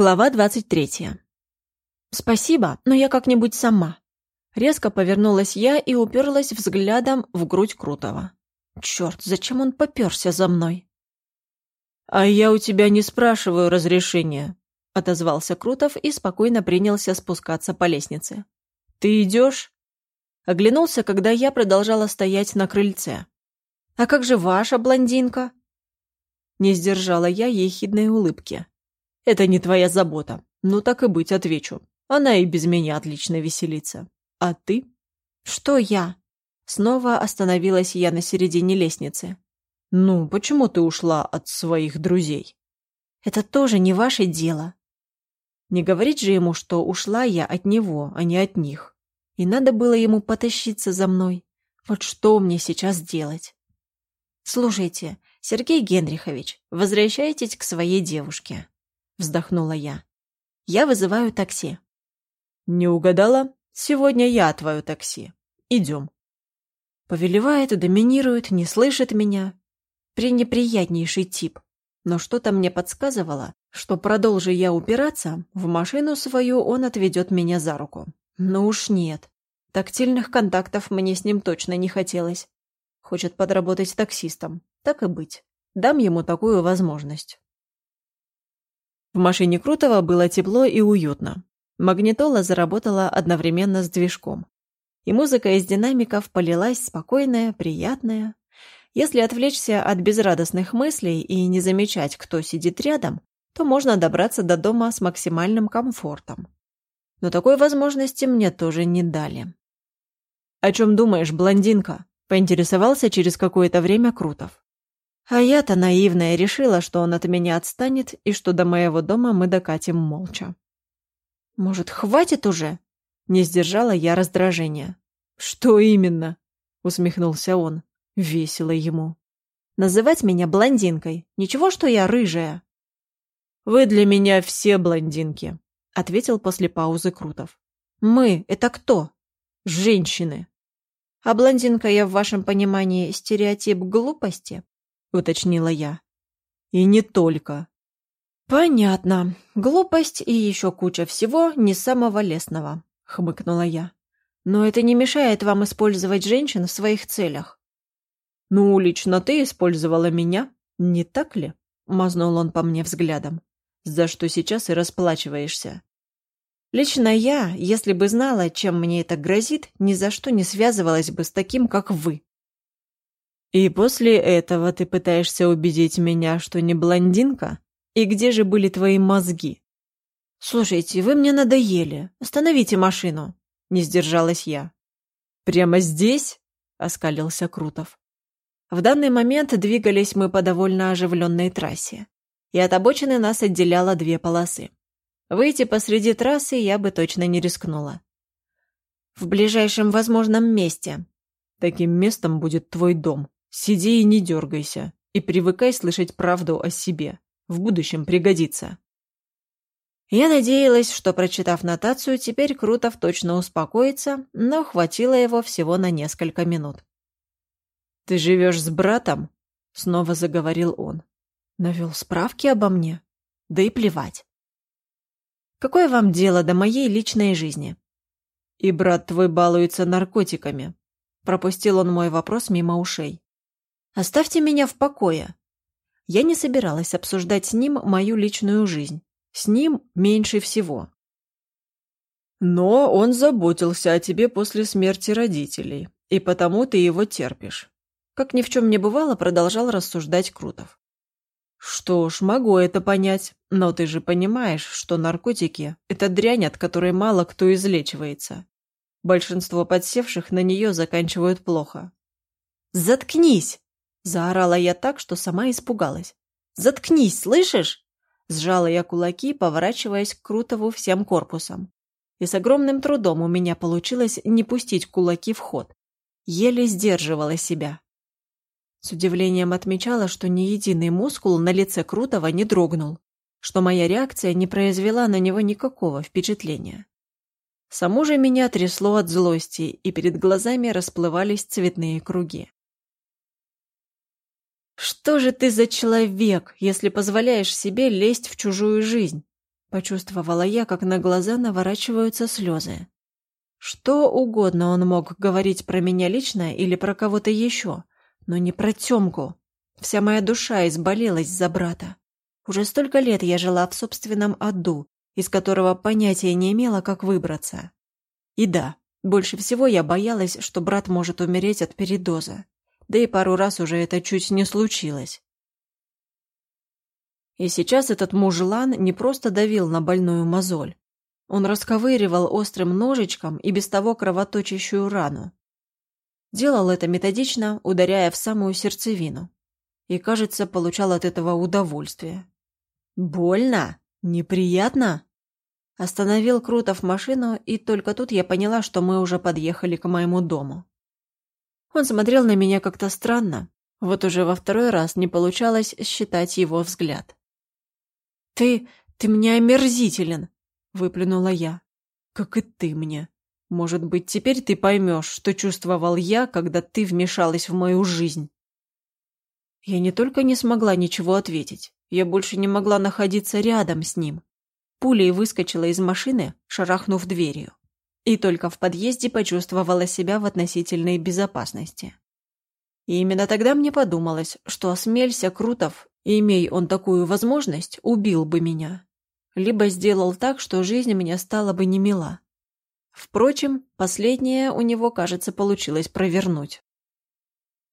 Глава двадцать третья. «Спасибо, но я как-нибудь сама». Резко повернулась я и уперлась взглядом в грудь Крутого. Черт, зачем он поперся за мной? «А я у тебя не спрашиваю разрешения», — отозвался Крутов и спокойно принялся спускаться по лестнице. «Ты идешь?» Оглянулся, когда я продолжала стоять на крыльце. «А как же ваша блондинка?» Не сдержала я ехидной улыбки. «Это не твоя забота. Ну так и быть, отвечу. Она и без меня отлично веселится. А ты?» «Что я?» Снова остановилась я на середине лестницы. «Ну, почему ты ушла от своих друзей?» «Это тоже не ваше дело». Не говорить же ему, что ушла я от него, а не от них. И надо было ему потащиться за мной. Вот что мне сейчас делать? «Слушайте, Сергей Генрихович, возвращайтесь к своей девушке», — вздохнула я. «Я вызываю такси». «Не угадала? Сегодня я твое такси. Идем». Повелевает, доминирует, не слышит меня. Пренеприятнейший тип. Но что-то мне подсказывало, что продолжи я упираться, в машину свою он отведет меня за руку. Ну уж нет. Тактильных контактов мне с ним точно не хотелось. Хочет подработать таксистом. Так и быть. Дам ему такую возможность. В машине Крутого было тепло и уютно. Магнитола заработала одновременно с движком. И музыка из динамиков полилась спокойная, приятная. Если отвлечься от безрадостных мыслей и не замечать, кто сидит рядом, то можно добраться до дома с максимальным комфортом. Но такой возможности мне тоже не дали. «О чем думаешь, блондинка?» Поинтересовался через какое-то время Крутов. А я-то наивная решила, что он от меня отстанет и что до моего дома мы докатим молча. «Может, хватит уже?» Не сдержала я раздражения. «Что именно?» Усмехнулся он. Весело ему. «Называть меня блондинкой. Ничего, что я рыжая». «Вы для меня все блондинки», — ответил после паузы Крутов. «Мы — это кто?» «Женщины», «А блондинка я в вашем понимании стереотип глупости?» — уточнила я. «И не только». «Понятно. Глупость и еще куча всего не самого лестного», — хмыкнула я. «Но это не мешает вам использовать женщин в своих целях». «Ну, лично ты использовала меня, не так ли?» — мазнул он по мне взглядом. «За что сейчас и расплачиваешься. Лично я, если бы знала, чем мне это грозит, ни за что не связывалась бы с таким, как вы. И после этого ты пытаешься убедить меня, что не блондинка? И где же были твои мозги? Слушайте, вы мне надоели. Остановите машину. Не сдержалась я. Прямо здесь? Оскалился Крутов. В данный момент двигались мы по довольно оживленной трассе. И от обочины нас отделяло две полосы. Выйти посреди трассы я бы точно не рискнула. В ближайшем возможном месте. Таким местом будет твой дом. Сиди и не дергайся. И привыкай слышать правду о себе. В будущем пригодится. Я надеялась, что, прочитав нотацию, теперь Крутов точно успокоится, но хватило его всего на несколько минут. «Ты живешь с братом?» — снова заговорил он. Навел справки обо мне. Да и плевать. Какое вам дело до моей личной жизни? И брат твой балуется наркотиками. Пропустил он мой вопрос мимо ушей. Оставьте меня в покое. Я не собиралась обсуждать с ним мою личную жизнь. С ним меньше всего. Но он заботился о тебе после смерти родителей, и потому ты его терпишь. Как ни в чем не бывало, продолжал рассуждать Крутов. Что ж, могу это понять, но ты же понимаешь, что наркотики – это дрянь, от которой мало кто излечивается. Большинство подсевших на нее заканчивают плохо. «Заткнись!» – заорала я так, что сама испугалась. «Заткнись, слышишь?» Сжала я кулаки, поворачиваясь к Крутову всем корпусом. И с огромным трудом у меня получилось не пустить кулаки в ход. Еле сдерживала себя. С удивлением отмечала, что ни единый мускул на лице Крутого не дрогнул, что моя реакция не произвела на него никакого впечатления. Саму же меня трясло от злости, и перед глазами расплывались цветные круги. «Что же ты за человек, если позволяешь себе лезть в чужую жизнь?» Почувствовала я, как на глаза наворачиваются слезы. Что угодно он мог говорить про меня лично или про кого-то еще, но не про Тёмку. Вся моя душа изболелась за брата. Уже столько лет я жила в собственном аду, из которого понятия не имела, как выбраться. И да, больше всего я боялась, что брат может умереть от передоза. Да и пару раз уже это чуть не случилось. И сейчас этот мужлан не просто давил на больную мозоль. Он расковыривал острым ножичком и без того кровоточащую рану. Делал это методично, ударяя в самую сердцевину. И, кажется, получал от этого удовольствие. «Больно? Неприятно?» Остановил Крутов машину, и только тут я поняла, что мы уже подъехали к моему дому. Он смотрел на меня как-то странно. Вот уже во второй раз не получалось считать его взгляд. «Ты... ты мне омерзителен!» — выплюнула я. «Как и ты мне. Может быть, теперь ты поймешь, что чувствовал я, когда ты вмешалась в мою жизнь». Я не только не смогла ничего ответить, я больше не могла находиться рядом с ним. Пулей выскочила из машины, шарахнув дверью. И только в подъезде почувствовала себя в относительной безопасности. И именно тогда мне подумалось, что осмелься Крутов имей он такую возможность, убил бы меня. Либо сделал так, что жизнь мне стала бы немила. Впрочем, последнее у него, кажется, получилось провернуть.